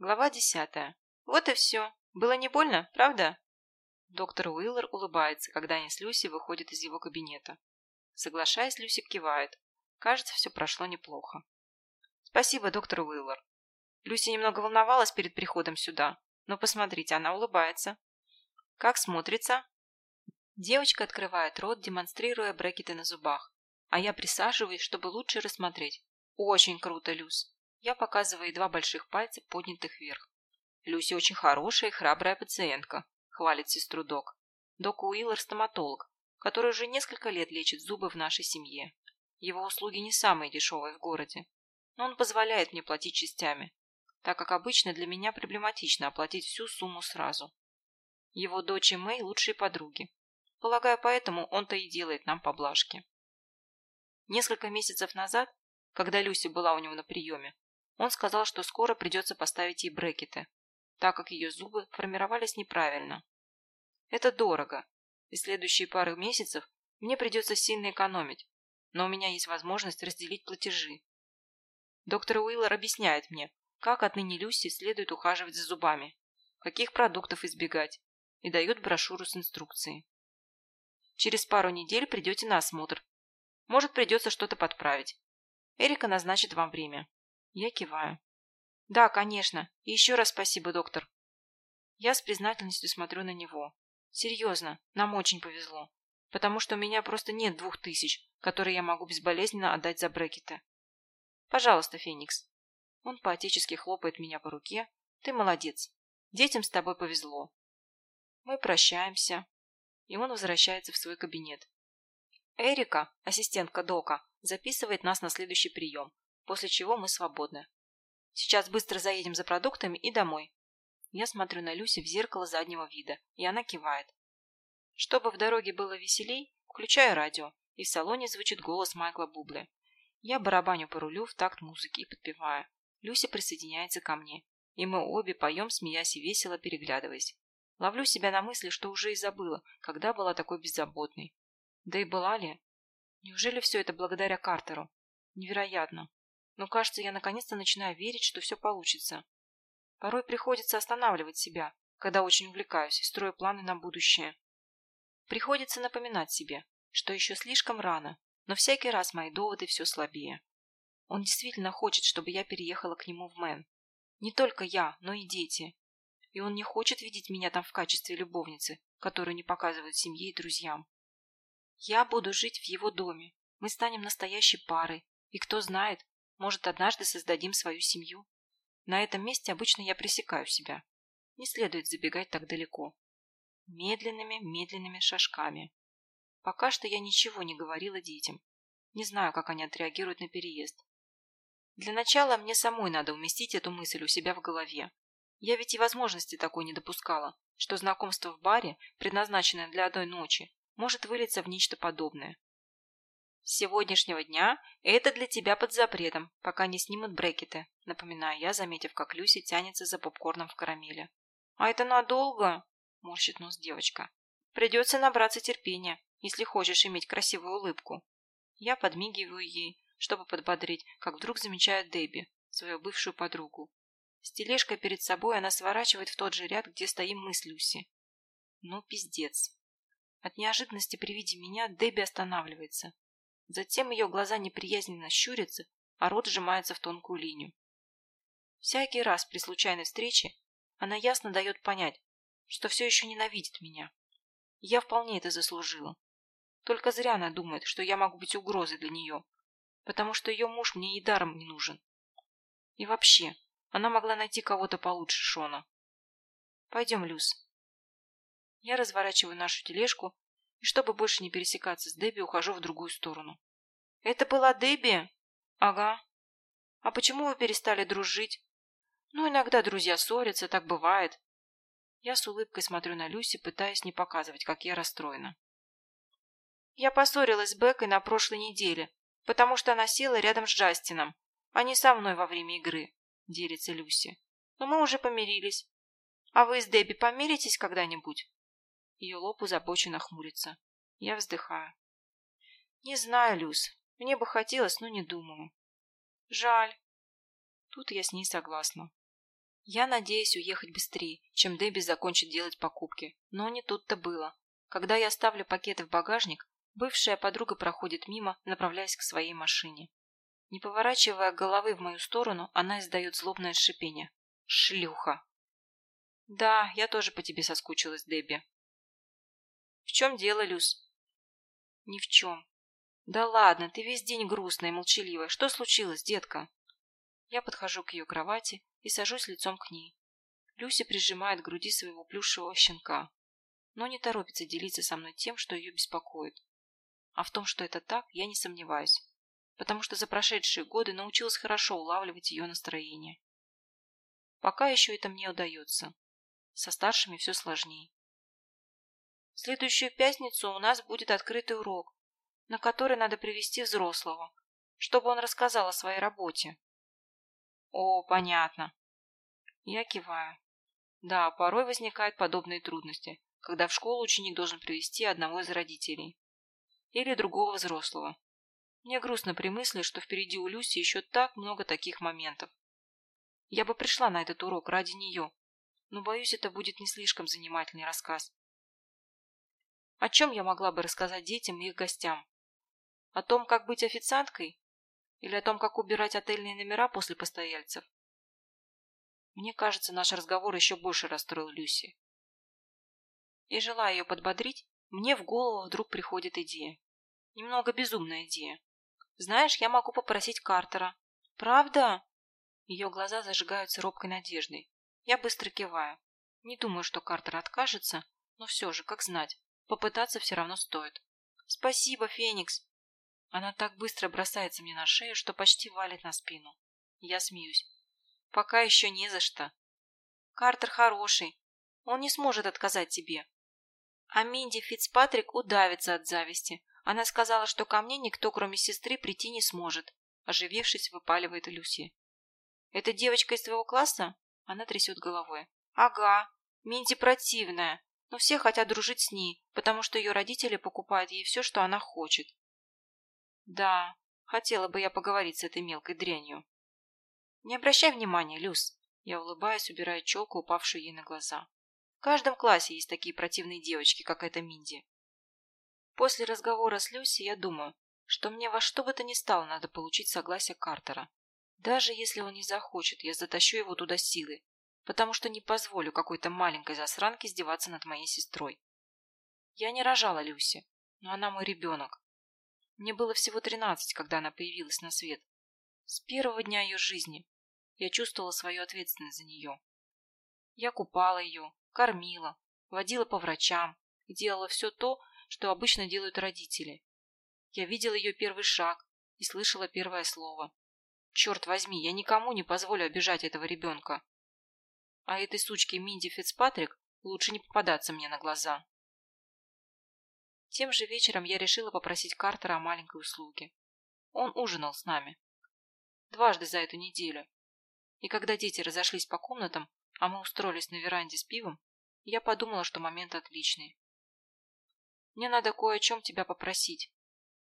Глава десятая. Вот и все. Было не больно, правда? Доктор Уиллер улыбается, когда они с Люси выходят из его кабинета. Соглашаясь, Люси кивает. Кажется, все прошло неплохо. Спасибо, доктор Уиллер. Люси немного волновалась перед приходом сюда, но посмотрите, она улыбается. Как смотрится? Девочка открывает рот, демонстрируя брекеты на зубах, а я присаживаюсь, чтобы лучше рассмотреть. Очень круто, Люс. Я показываю два больших пальца, поднятых вверх. Люси очень хорошая и храбрая пациентка, хвалит сестру Док. Док Уиллер – стоматолог, который уже несколько лет лечит зубы в нашей семье. Его услуги не самые дешевые в городе, но он позволяет мне платить частями, так как обычно для меня проблематично оплатить всю сумму сразу. Его дочь и Мэй – лучшие подруги. Полагаю, поэтому он-то и делает нам поблажки. Несколько месяцев назад, когда Люси была у него на приеме, он сказал, что скоро придется поставить ей брекеты, так как ее зубы формировались неправильно. Это дорого, и следующие пару месяцев мне придется сильно экономить, но у меня есть возможность разделить платежи. Доктор Уиллер объясняет мне, как отныне Люси следует ухаживать за зубами, каких продуктов избегать, и дает брошюру с инструкцией. Через пару недель придете на осмотр. Может, придется что-то подправить. Эрика назначит вам время. Я киваю. Да, конечно. И еще раз спасибо, доктор. Я с признательностью смотрю на него. Серьезно, нам очень повезло. Потому что у меня просто нет двух тысяч, которые я могу безболезненно отдать за брекеты. Пожалуйста, Феникс. Он поотечески хлопает меня по руке. Ты молодец. Детям с тобой повезло. Мы прощаемся, и он возвращается в свой кабинет. Эрика, ассистентка Дока, записывает нас на следующий прием, после чего мы свободны. Сейчас быстро заедем за продуктами и домой. Я смотрю на Люси в зеркало заднего вида, и она кивает. Чтобы в дороге было веселей, включаю радио, и в салоне звучит голос Майкла Бубле. Я барабаню по рулю в такт музыки и подпеваю. Люся присоединяется ко мне, и мы обе поем, смеясь и весело переглядываясь. Ловлю себя на мысли, что уже и забыла, когда была такой беззаботной. Да и была ли? Неужели все это благодаря Картеру? Невероятно. Но кажется, я наконец-то начинаю верить, что все получится. Порой приходится останавливать себя, когда очень увлекаюсь и строю планы на будущее. Приходится напоминать себе, что еще слишком рано, но всякий раз мои доводы все слабее. Он действительно хочет, чтобы я переехала к нему в Мэн. Не только я, но и дети. И он не хочет видеть меня там в качестве любовницы, которую не показывают семье и друзьям. Я буду жить в его доме. Мы станем настоящей парой. И кто знает, может, однажды создадим свою семью. На этом месте обычно я пресекаю себя. Не следует забегать так далеко. Медленными, медленными шажками. Пока что я ничего не говорила детям. Не знаю, как они отреагируют на переезд. Для начала мне самой надо уместить эту мысль у себя в голове. Я ведь и возможности такой не допускала, что знакомство в баре, предназначенное для одной ночи, может вылиться в нечто подобное. С сегодняшнего дня это для тебя под запретом, пока не снимут брекеты, напоминаю я, заметив, как Люси тянется за попкорном в карамели. А это надолго? Морщит нос девочка. Придется набраться терпения, если хочешь иметь красивую улыбку. Я подмигиваю ей, чтобы подбодрить, как вдруг замечает Дебби, свою бывшую подругу. С тележкой перед собой она сворачивает в тот же ряд, где стоим мы с Люси. Ну, пиздец. От неожиданности при виде меня Дебби останавливается. Затем ее глаза неприязненно щурятся, а рот сжимается в тонкую линию. Всякий раз при случайной встрече она ясно дает понять, что все еще ненавидит меня. Я вполне это заслужила. Только зря она думает, что я могу быть угрозой для нее, потому что ее муж мне и даром не нужен. И вообще, она могла найти кого-то получше Шона. Пойдем, Люс. Я разворачиваю нашу тележку и, чтобы больше не пересекаться с Дебби, ухожу в другую сторону. Это была Дебби? Ага. А почему вы перестали дружить? Ну, иногда друзья ссорятся, так бывает. Я с улыбкой смотрю на Люси, пытаясь не показывать, как я расстроена. Я поссорилась с Бекой на прошлой неделе, потому что она села рядом с Джастином, а не со мной во время игры делится Люси. Но мы уже помирились. А вы с Дебби помиритесь когда-нибудь? Ее лоб озабоченно хмурится. Я вздыхаю. Не знаю, Люс. Мне бы хотелось, но не думаю. Жаль. Тут я с ней согласна. Я надеюсь уехать быстрее, чем Дебби закончит делать покупки. Но не тут-то было. Когда я ставлю пакеты в багажник, бывшая подруга проходит мимо, направляясь к своей машине. Не поворачивая головы в мою сторону, она издает злобное шипение. «Шлюха!» «Да, я тоже по тебе соскучилась, Дебби». «В чем дело, Люс?» «Ни в чем. Да ладно, ты весь день грустная и молчаливая. Что случилось, детка?» Я подхожу к ее кровати и сажусь лицом к ней. Люси прижимает к груди своего плюшевого щенка, но не торопится делиться со мной тем, что ее беспокоит. А в том, что это так, я не сомневаюсь, потому что за прошедшие годы научилась хорошо улавливать ее настроение. Пока еще это мне удается. Со старшими все сложнее. Следующую пятницу у нас будет открытый урок, на который надо привести взрослого, чтобы он рассказал о своей работе. О, понятно. Я киваю. Да, порой возникают подобные трудности, когда в школу ученик должен привести одного из родителей. Или другого взрослого. Мне грустно при мысли, что впереди у Люси еще так много таких моментов. Я бы пришла на этот урок ради нее, но боюсь, это будет не слишком занимательный рассказ. О чем я могла бы рассказать детям и их гостям? О том, как быть официанткой? Или о том, как убирать отельные номера после постояльцев? Мне кажется, наш разговор еще больше расстроил Люси. И желая ее подбодрить, мне в голову вдруг приходит идея. Немного безумная идея. Знаешь, я могу попросить Картера. Правда? Ее глаза зажигаются робкой надеждой. Я быстро киваю. Не думаю, что Картер откажется, но все же, как знать, попытаться все равно стоит. Спасибо, Феникс. Она так быстро бросается мне на шею, что почти валит на спину. Я смеюсь. Пока еще не за что. Картер хороший. Он не сможет отказать тебе. А Минди Фицпатрик удавится от зависти. Она сказала, что ко мне никто, кроме сестры, прийти не сможет. Оживившись, выпаливает Люси. «Это девочка из твоего класса?» Она трясет головой. «Ага. Минди противная, но все хотят дружить с ней, потому что ее родители покупают ей все, что она хочет. Да, хотела бы я поговорить с этой мелкой дрянью. Не обращай внимания, Люс. Я улыбаюсь, убирая челку, упавшую ей на глаза. В каждом классе есть такие противные девочки, как эта Минди. После разговора с Люси я думаю, что мне во что бы то ни стало надо получить согласие Картера. Даже если он не захочет, я затащу его туда силой, потому что не позволю какой-то маленькой засранке издеваться над моей сестрой. Я не рожала Люси, но она мой ребенок, мне было всего тринадцать, когда она появилась на свет. С первого дня ее жизни я чувствовала свою ответственность за нее. Я купала ее, кормила, водила по врачам и делала все то, что обычно делают родители. Я видела ее первый шаг и слышала первое слово. Черт возьми, я никому не позволю обижать этого ребенка. А этой сучке Минди Фицпатрик лучше не попадаться мне на глаза. Тем же вечером я решила попросить Картера о маленькой услуге. Он ужинал с нами. Дважды за эту неделю. И когда дети разошлись по комнатам, а мы устроились на веранде с пивом, я подумала, что момент отличный. Мне надо кое о чем тебя попросить.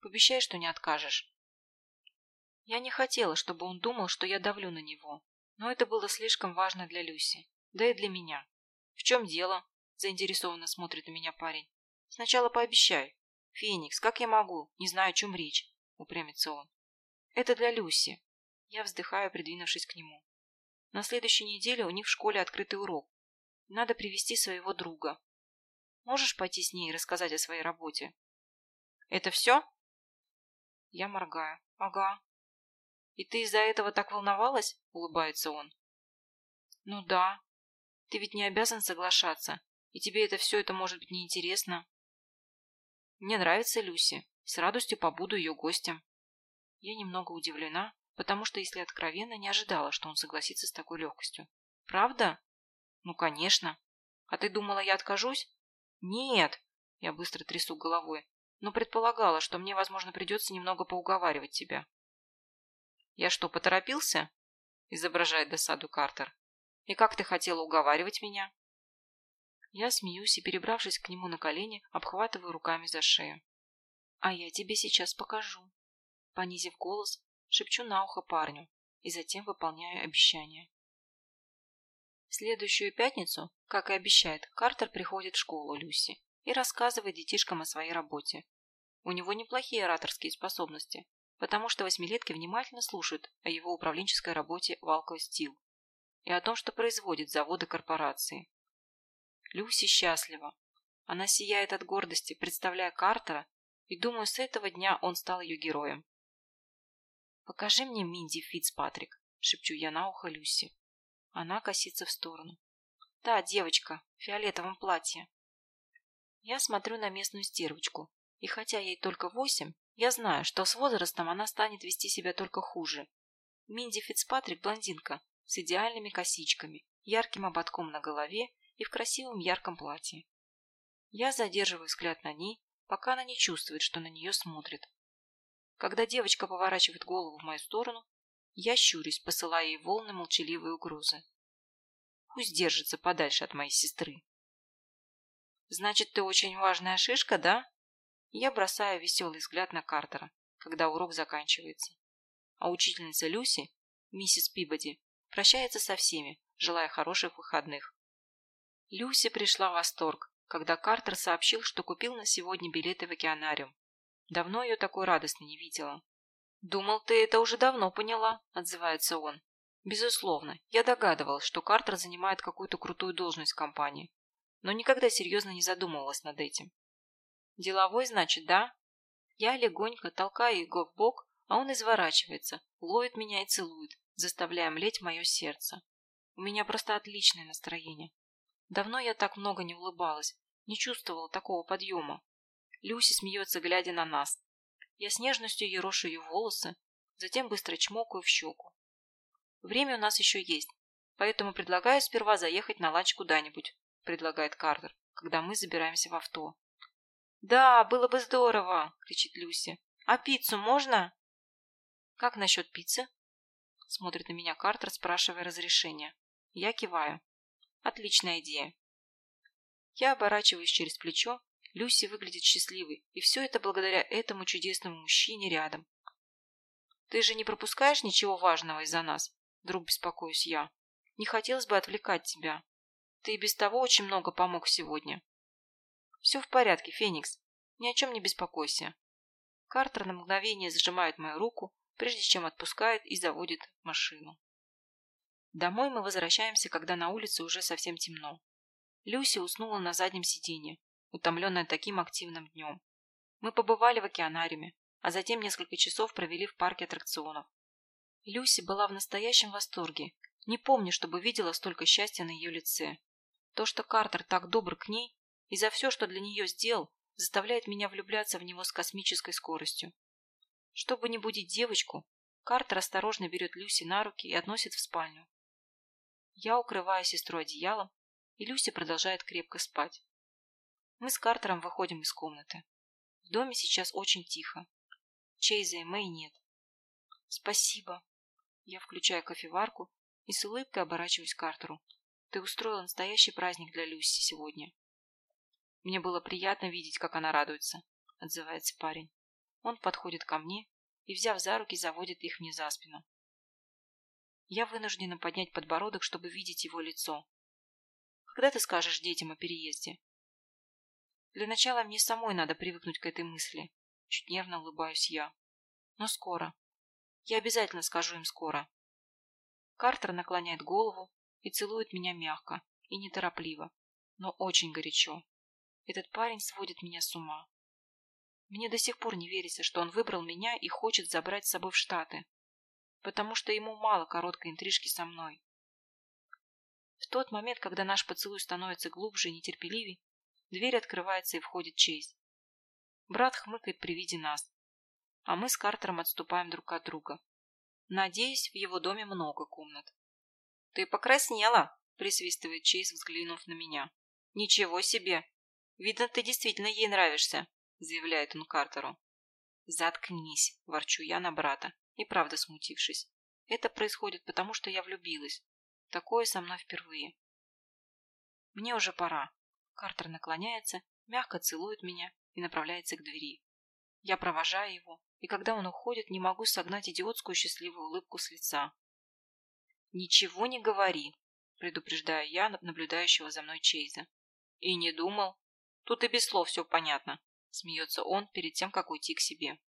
Пообещай, что не откажешь. Я не хотела, чтобы он думал, что я давлю на него, но это было слишком важно для Люси, да и для меня. В чем дело? Заинтересованно смотрит на меня парень. Сначала пообещай. Феникс, как я могу? Не знаю, о чем речь. Упрямится он. Это для Люси. Я вздыхаю, придвинувшись к нему. На следующей неделе у них в школе открытый урок. Надо привести своего друга. Можешь пойти с ней и рассказать о своей работе? Это все? Я моргаю. Ага. И ты из-за этого так волновалась? Улыбается он. Ну да. Ты ведь не обязан соглашаться. И тебе это все это может быть неинтересно. Мне нравится Люси. С радостью побуду ее гостем. Я немного удивлена, потому что, если откровенно, не ожидала, что он согласится с такой легкостью. Правда? Ну, конечно. А ты думала, я откажусь? Нет. Я быстро трясу головой, но предполагала, что мне, возможно, придется немного поуговаривать тебя. Я что, поторопился? Изображает досаду Картер. И как ты хотела уговаривать меня? Я смеюсь и, перебравшись к нему на колени, обхватываю руками за шею. «А я тебе сейчас покажу». Понизив голос, шепчу на ухо парню и затем выполняю обещание. Следующую пятницу, как и обещает, Картер приходит в школу Люси и рассказывает детишкам о своей работе. У него неплохие ораторские способности, потому что восьмилетки внимательно слушают о его управленческой работе в Alco Steel и о том, что производит заводы корпорации. Люси счастлива. Она сияет от гордости, представляя Картера, и думаю, с этого дня он стал ее героем. «Покажи мне Минди Фитцпатрик», — шепчу я на ухо Люси. Она косится в сторону. «Та девочка в фиолетовом платье». Я смотрю на местную стервочку, и хотя ей только восемь, я знаю, что с возрастом она станет вести себя только хуже. Минди Фицпатрик – блондинка с идеальными косичками, ярким ободком на голове и в красивом ярком платье. Я задерживаю взгляд на ней, пока она не чувствует, что на нее смотрит. Когда девочка поворачивает голову в мою сторону, я щурюсь, посылая ей волны молчаливой угрозы. Пусть держится подальше от моей сестры. «Значит, ты очень важная шишка, да?» Я бросаю веселый взгляд на Картера, когда урок заканчивается. А учительница Люси, миссис Пибоди, прощается со всеми, желая хороших выходных. Люси пришла в восторг, когда Картер сообщил, что купил на сегодня билеты в океанариум. Давно ее такой радостной не видела. «Думал, ты это уже давно поняла», – отзывается он. «Безусловно, я догадывалась, что Картер занимает какую-то крутую должность в компании, но никогда серьезно не задумывалась над этим. Деловой, значит, да? Я легонько толкаю его в бок, а он изворачивается, ловит меня и целует, заставляя млеть мое сердце. У меня просто отличное настроение. Давно я так много не улыбалась, не чувствовала такого подъема. Люси смеется, глядя на нас. Я с нежностью ерошу ее волосы, затем быстро чмокаю в щеку. Время у нас еще есть, поэтому предлагаю сперва заехать на ланч куда-нибудь, предлагает Картер, когда мы забираемся в авто. «Да, было бы здорово!» – кричит Люси. «А пиццу можно?» «Как насчет пиццы?» – смотрит на меня Картер, спрашивая разрешения. Я киваю. «Отличная идея!» Я оборачиваюсь через плечо. Люси выглядит счастливой, и все это благодаря этому чудесному мужчине рядом. «Ты же не пропускаешь ничего важного из-за нас?» Вдруг беспокоюсь я. «Не хотелось бы отвлекать тебя. Ты и без того очень много помог сегодня». «Все в порядке, Феникс. Ни о чем не беспокойся». Картер на мгновение зажимает мою руку, прежде чем отпускает и заводит машину. Домой мы возвращаемся, когда на улице уже совсем темно. Люси уснула на заднем сиденье, утомленная таким активным днем. Мы побывали в океанариуме, а затем несколько часов провели в парке аттракционов. Люси была в настоящем восторге. Не помню, чтобы видела столько счастья на ее лице. То, что Картер так добр к ней, и за все, что для нее сделал, заставляет меня влюбляться в него с космической скоростью. Чтобы не будить девочку, Картер осторожно берет Люси на руки и относит в спальню. Я укрываю сестру одеялом, и Люси продолжает крепко спать. Мы с Картером выходим из комнаты. В доме сейчас очень тихо. Чейза и Мэй нет. Спасибо. Я включаю кофеварку и с улыбкой оборачиваюсь к Картеру. Ты устроил настоящий праздник для Люси сегодня. Мне было приятно видеть, как она радуется, отзывается парень. Он подходит ко мне и, взяв за руки, заводит их мне за спину. Я вынуждена поднять подбородок, чтобы видеть его лицо. Когда ты скажешь детям о переезде? Для начала мне самой надо привыкнуть к этой мысли. Чуть нервно улыбаюсь я. Но скоро. Я обязательно скажу им скоро. Картер наклоняет голову и целует меня мягко и неторопливо, но очень горячо. Этот парень сводит меня с ума. Мне до сих пор не верится, что он выбрал меня и хочет забрать с собой в Штаты, потому что ему мало короткой интрижки со мной. В тот момент, когда наш поцелуй становится глубже и нетерпеливей, дверь открывается и входит Чейз. Брат хмыкает при виде нас, а мы с Картером отступаем друг от друга. Надеюсь, в его доме много комнат. «Ты покраснела!» – присвистывает Чейз, взглянув на меня. «Ничего себе! «Видно, ты действительно ей нравишься», — заявляет он Картеру. «Заткнись», — ворчу я на брата, и правда смутившись. «Это происходит потому, что я влюбилась. Такое со мной впервые». «Мне уже пора». Картер наклоняется, мягко целует меня и направляется к двери. Я провожаю его, и когда он уходит, не могу согнать идиотскую счастливую улыбку с лица. «Ничего не говори», предупреждаю я наблюдающего за мной Чейза. И не думал. Тут и без слов все понятно. Смеется он перед тем, как уйти к себе.